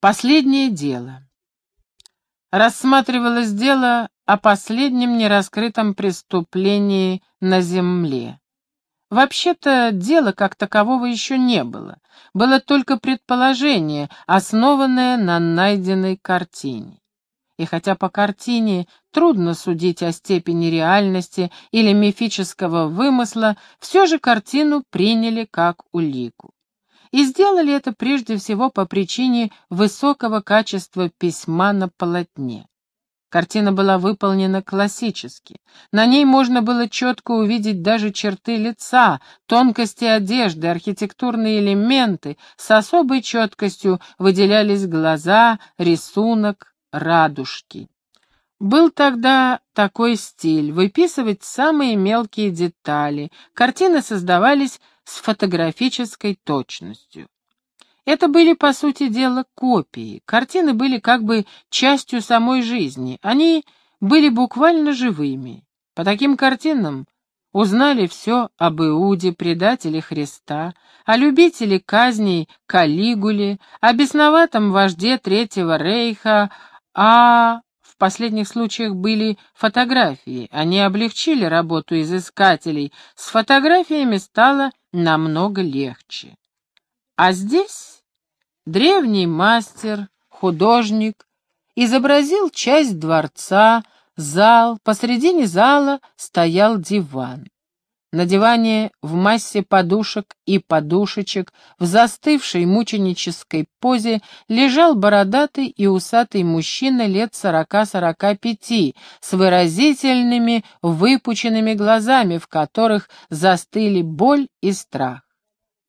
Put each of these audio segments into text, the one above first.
Последнее дело. Рассматривалось дело о последнем нераскрытом преступлении на земле. Вообще-то дела как такового еще не было. Было только предположение, основанное на найденной картине. И хотя по картине трудно судить о степени реальности или мифического вымысла, все же картину приняли как улику. И сделали это прежде всего по причине высокого качества письма на полотне. Картина была выполнена классически. На ней можно было четко увидеть даже черты лица, тонкости одежды, архитектурные элементы. С особой четкостью выделялись глаза, рисунок, радужки. Был тогда такой стиль — выписывать самые мелкие детали. Картины создавались с фотографической точностью. Это были, по сути дела, копии. Картины были как бы частью самой жизни. Они были буквально живыми. По таким картинам узнали все об Иуде, предателе Христа, о любителе казней Калигуле, о бесноватом вожде Третьего Рейха, а в последних случаях были фотографии. Они облегчили работу изыскателей. С фотографиями стало намного легче. А здесь древний мастер, художник, изобразил часть дворца, зал, посредине зала стоял диван. На диване в массе подушек и подушечек, в застывшей мученической позе, лежал бородатый и усатый мужчина лет сорока-сорока пяти, с выразительными выпученными глазами, в которых застыли боль и страх.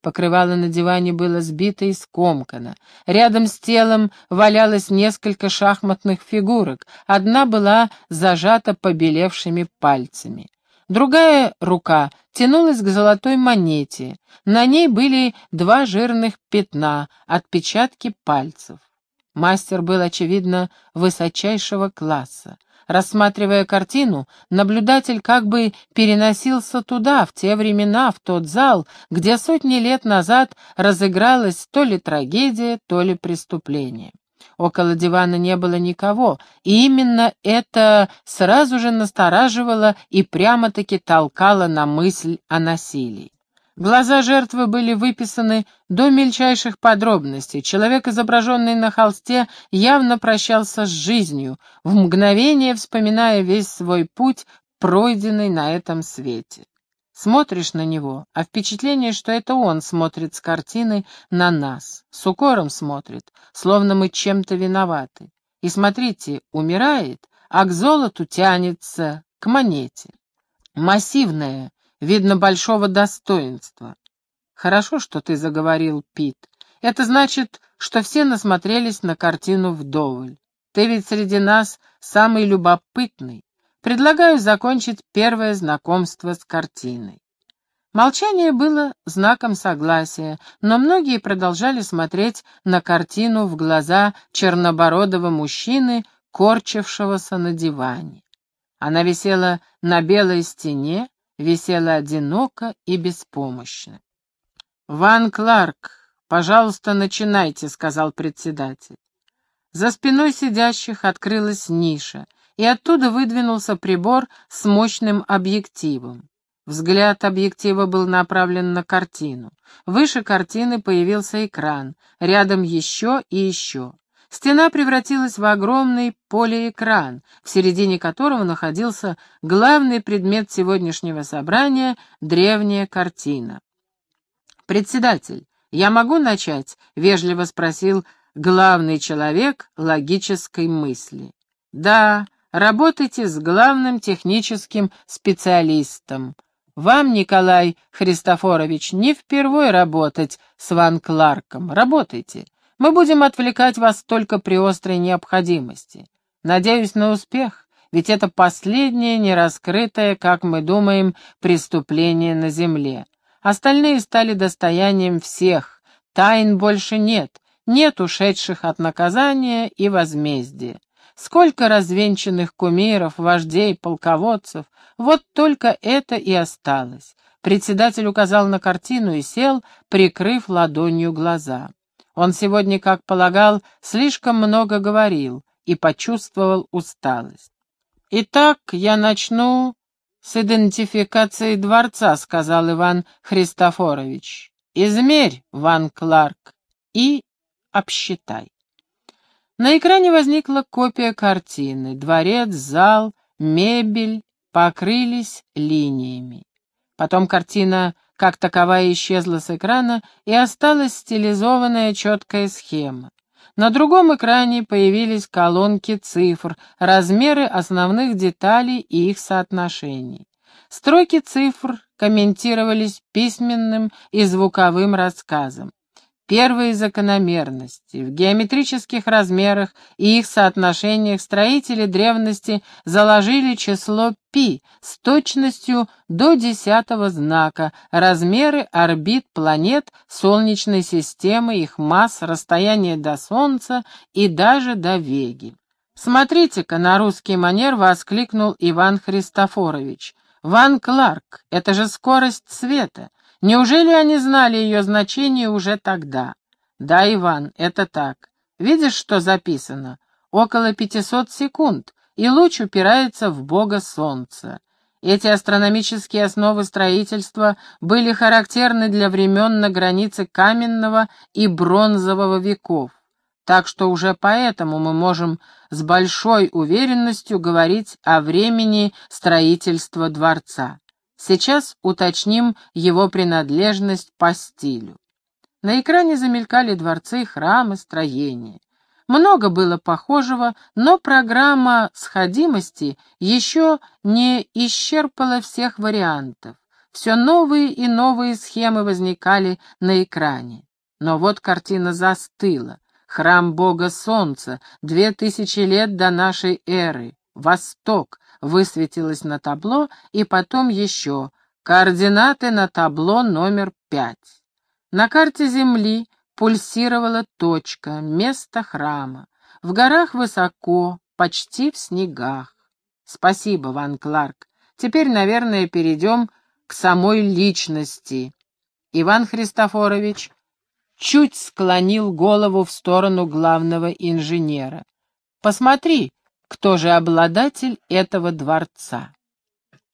Покрывало на диване было сбито и скомкано. Рядом с телом валялось несколько шахматных фигурок. Одна была зажата побелевшими пальцами. Другая рука тянулась к золотой монете. На ней были два жирных пятна, отпечатки пальцев. Мастер был, очевидно, высочайшего класса. Рассматривая картину, наблюдатель как бы переносился туда, в те времена, в тот зал, где сотни лет назад разыгралась то ли трагедия, то ли преступление. Около дивана не было никого, и именно это сразу же настораживало и прямо-таки толкало на мысль о насилии. Глаза жертвы были выписаны до мельчайших подробностей. Человек, изображенный на холсте, явно прощался с жизнью, в мгновение вспоминая весь свой путь, пройденный на этом свете. Смотришь на него, а впечатление, что это он смотрит с картины на нас, с укором смотрит, словно мы чем-то виноваты. И смотрите, умирает, а к золоту тянется, к монете. Массивная, видно, большого достоинства. Хорошо, что ты заговорил, Пит. Это значит, что все насмотрелись на картину вдоволь. Ты ведь среди нас самый любопытный. Предлагаю закончить первое знакомство с картиной. Молчание было знаком согласия, но многие продолжали смотреть на картину в глаза чернобородого мужчины, корчившегося на диване. Она висела на белой стене, висела одиноко и беспомощно. «Ван Кларк, пожалуйста, начинайте», — сказал председатель. За спиной сидящих открылась ниша — и оттуда выдвинулся прибор с мощным объективом. Взгляд объектива был направлен на картину. Выше картины появился экран, рядом еще и еще. Стена превратилась в огромный полиэкран, в середине которого находился главный предмет сегодняшнего собрания — древняя картина. «Председатель, я могу начать?» — вежливо спросил главный человек логической мысли. «Да», Работайте с главным техническим специалистом. Вам, Николай Христофорович, не впервой работать с Ван Кларком. Работайте. Мы будем отвлекать вас только при острой необходимости. Надеюсь на успех, ведь это последнее нераскрытое, как мы думаем, преступление на земле. Остальные стали достоянием всех. Тайн больше нет, нет ушедших от наказания и возмездия. Сколько развенчанных кумиров, вождей, полководцев. Вот только это и осталось. Председатель указал на картину и сел, прикрыв ладонью глаза. Он сегодня, как полагал, слишком много говорил и почувствовал усталость. «Итак, я начну с идентификации дворца», — сказал Иван Христофорович. «Измерь, Ван Кларк, и обсчитай». На экране возникла копия картины. Дворец, зал, мебель покрылись линиями. Потом картина как таковая исчезла с экрана, и осталась стилизованная четкая схема. На другом экране появились колонки цифр, размеры основных деталей и их соотношений. Строки цифр комментировались письменным и звуковым рассказом. Первые закономерности. В геометрических размерах и их соотношениях строители древности заложили число π с точностью до десятого знака, размеры орбит планет Солнечной системы, их масс, расстояние до Солнца и даже до Веги. «Смотрите-ка, на русский манер воскликнул Иван Христофорович. «Ван Кларк, это же скорость света!» Неужели они знали ее значение уже тогда? Да, Иван, это так. Видишь, что записано? Около 500 секунд, и луч упирается в бога солнца. Эти астрономические основы строительства были характерны для времен на границе каменного и бронзового веков. Так что уже поэтому мы можем с большой уверенностью говорить о времени строительства дворца. Сейчас уточним его принадлежность по стилю. На экране замелькали дворцы, храмы, строения. Много было похожего, но программа сходимости еще не исчерпала всех вариантов. Все новые и новые схемы возникали на экране. Но вот картина застыла. Храм бога солнца, две тысячи лет до нашей эры, Восток, высветилось на табло, и потом еще координаты на табло номер пять. На карте Земли пульсировала точка, место храма. В горах высоко, почти в снегах. Спасибо, Ван Кларк. Теперь, наверное, перейдем к самой личности. Иван Христофорович чуть склонил голову в сторону главного инженера. Посмотри, кто же обладатель этого дворца.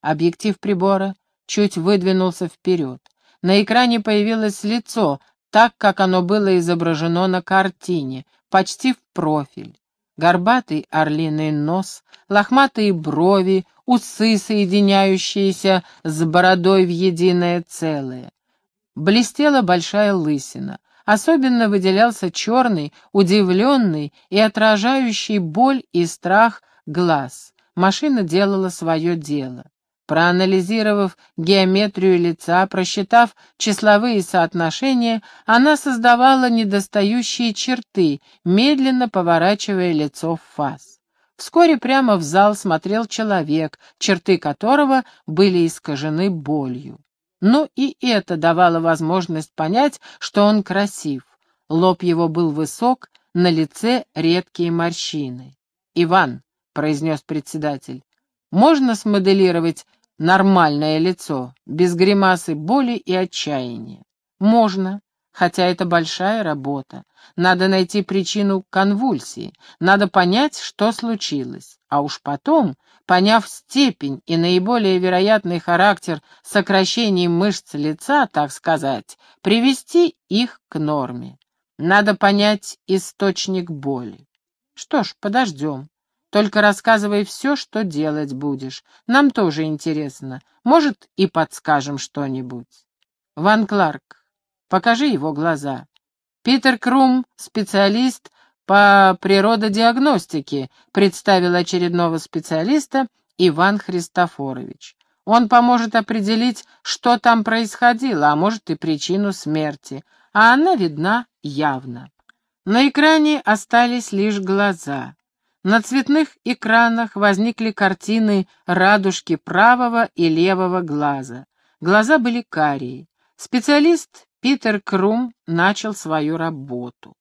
Объектив прибора чуть выдвинулся вперед. На экране появилось лицо, так, как оно было изображено на картине, почти в профиль. Горбатый орлиный нос, лохматые брови, усы, соединяющиеся с бородой в единое целое. Блестела большая лысина. Особенно выделялся черный, удивленный и отражающий боль и страх глаз. Машина делала свое дело. Проанализировав геометрию лица, просчитав числовые соотношения, она создавала недостающие черты, медленно поворачивая лицо в фас. Вскоре прямо в зал смотрел человек, черты которого были искажены болью. Но и это давало возможность понять, что он красив. Лоб его был высок, на лице редкие морщины. «Иван», — произнес председатель, — «можно смоделировать нормальное лицо, без гримасы боли и отчаяния?» «Можно, хотя это большая работа. Надо найти причину конвульсии, надо понять, что случилось, а уж потом поняв степень и наиболее вероятный характер сокращений мышц лица, так сказать, привести их к норме. Надо понять источник боли. Что ж, подождем. Только рассказывай все, что делать будешь. Нам тоже интересно. Может, и подскажем что-нибудь. Ван Кларк, покажи его глаза. Питер Крум, специалист по природодиагностике, представил очередного специалиста Иван Христофорович. Он поможет определить, что там происходило, а может и причину смерти, а она видна явно. На экране остались лишь глаза. На цветных экранах возникли картины радужки правого и левого глаза. Глаза были карие. Специалист Питер Крум начал свою работу.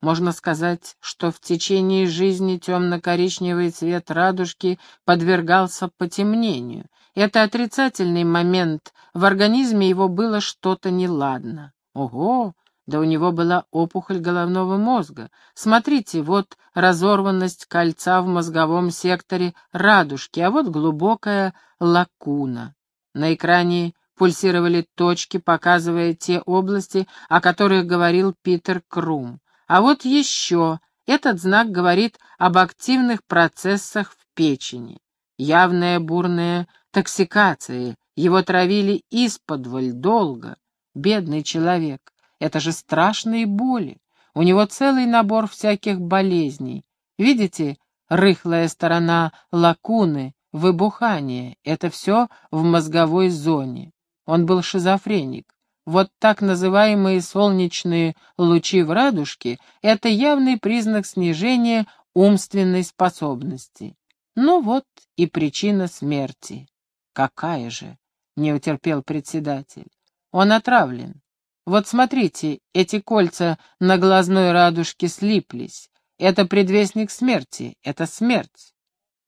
Можно сказать, что в течение жизни темно-коричневый цвет радужки подвергался потемнению. Это отрицательный момент, в организме его было что-то неладно. Ого, Да у него была опухоль головного мозга. Смотрите, вот разорванность кольца в мозговом секторе радужки, а вот глубокая лакуна. На экране пульсировали точки, показывая те области, о которых говорил Питер Крум. А вот еще, этот знак говорит об активных процессах в печени. Явная бурная токсикация, его травили исподволь долго. Бедный человек. Это же страшные боли. У него целый набор всяких болезней. Видите, рыхлая сторона лакуны, выбухание — это все в мозговой зоне. Он был шизофреник. Вот так называемые солнечные лучи в радужке — это явный признак снижения умственной способности. Ну вот и причина смерти. Какая же? — не утерпел председатель. Он отравлен. Вот смотрите, эти кольца на глазной радужке слиплись. Это предвестник смерти, это смерть.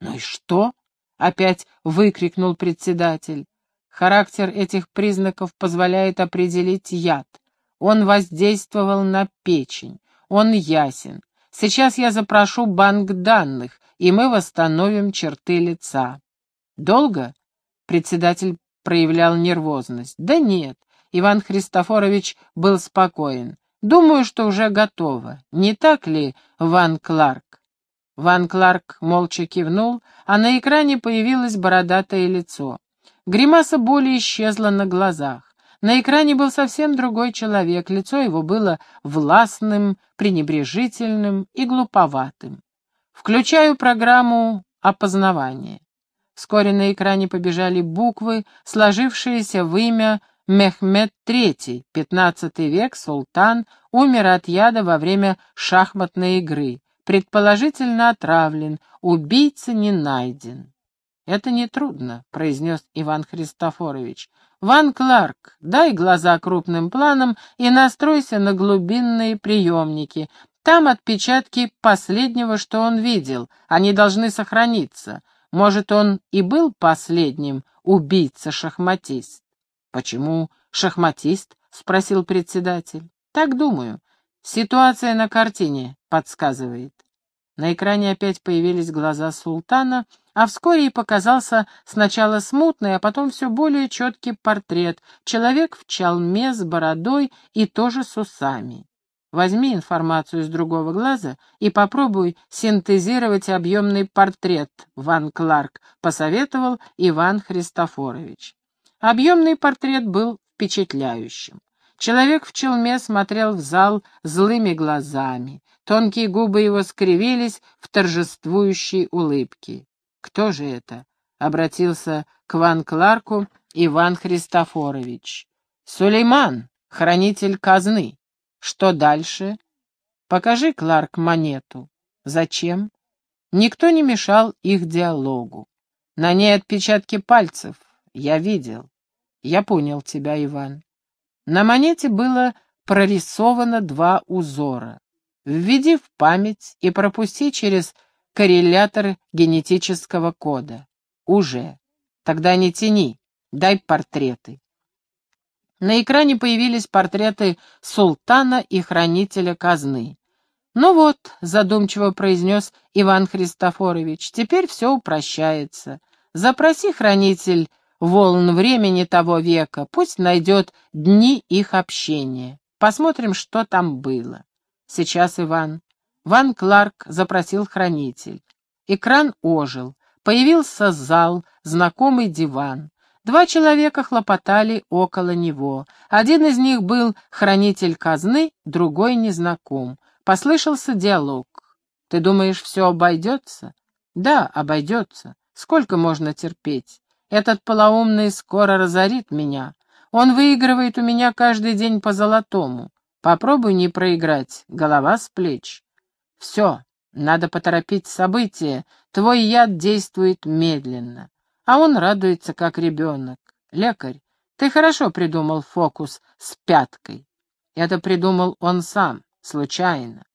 Ну и что? Опять выкрикнул председатель. Характер этих признаков позволяет определить яд. Он воздействовал на печень. Он ясен. Сейчас я запрошу банк данных, и мы восстановим черты лица. Долго? Председатель проявлял нервозность. Да нет, Иван Христофорович был спокоен. «Думаю, что уже готово. Не так ли, Ван Кларк?» Ван Кларк молча кивнул, а на экране появилось бородатое лицо. Гримаса боли исчезла на глазах. На экране был совсем другой человек, лицо его было властным, пренебрежительным и глуповатым. Включаю программу опознавания. Вскоре на экране побежали буквы, сложившиеся в имя Мехмед III, XV век, султан, умер от яда во время шахматной игры, предположительно отравлен, убийца не найден. «Это нетрудно», — произнес Иван Христофорович. «Ван Кларк, дай глаза крупным планом и настройся на глубинные приемники. Там отпечатки последнего, что он видел. Они должны сохраниться. Может, он и был последним убийца-шахматист. «Почему шахматист?» — спросил председатель. «Так думаю. Ситуация на картине подсказывает». На экране опять появились глаза султана, а вскоре и показался сначала смутный, а потом все более четкий портрет. Человек в чалме с бородой и тоже с усами. Возьми информацию с другого глаза и попробуй синтезировать объемный портрет, Ван Кларк, посоветовал Иван Христофорович. Объемный портрет был впечатляющим. Человек в челме смотрел в зал злыми глазами. Тонкие губы его скривились в торжествующей улыбке. «Кто же это?» — обратился к Ван Кларку Иван Христофорович. «Сулейман, хранитель казны. Что дальше?» «Покажи, Кларк, монету». «Зачем?» Никто не мешал их диалогу. На ней отпечатки пальцев. Я видел. Я понял тебя, Иван. На монете было прорисовано два узора. Введи в память и пропусти через коррелятор генетического кода. Уже. Тогда не тяни, дай портреты. На экране появились портреты султана и хранителя казны. «Ну вот», — задумчиво произнес Иван Христофорович, — «теперь все упрощается. Запроси, хранитель, волн времени того века, пусть найдет дни их общения. Посмотрим, что там было. Сейчас Иван. Ван Кларк запросил хранитель. Экран ожил. Появился зал, знакомый диван. Два человека хлопотали около него. Один из них был хранитель казны, другой незнаком. Послышался диалог. «Ты думаешь, все обойдется?» «Да, обойдется. Сколько можно терпеть? Этот полоумный скоро разорит меня. Он выигрывает у меня каждый день по золотому. Попробуй не проиграть, голова с плеч. Все, надо поторопить события, твой яд действует медленно. А он радуется, как ребенок. Лекарь, ты хорошо придумал фокус с пяткой. Это придумал он сам, случайно.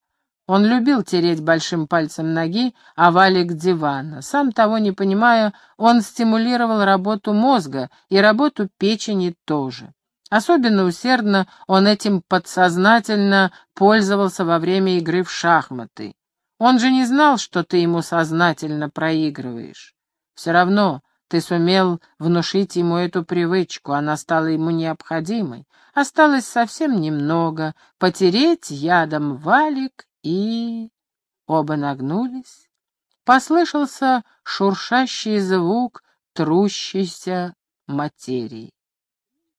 Он любил тереть большим пальцем ноги о валик дивана. Сам того не понимая, он стимулировал работу мозга и работу печени тоже. Особенно усердно он этим подсознательно пользовался во время игры в шахматы. Он же не знал, что ты ему сознательно проигрываешь. Все равно ты сумел внушить ему эту привычку, она стала ему необходимой. Осталось совсем немного — потереть ядом валик и... Оба нагнулись. Послышался шуршащий звук трущейся материи.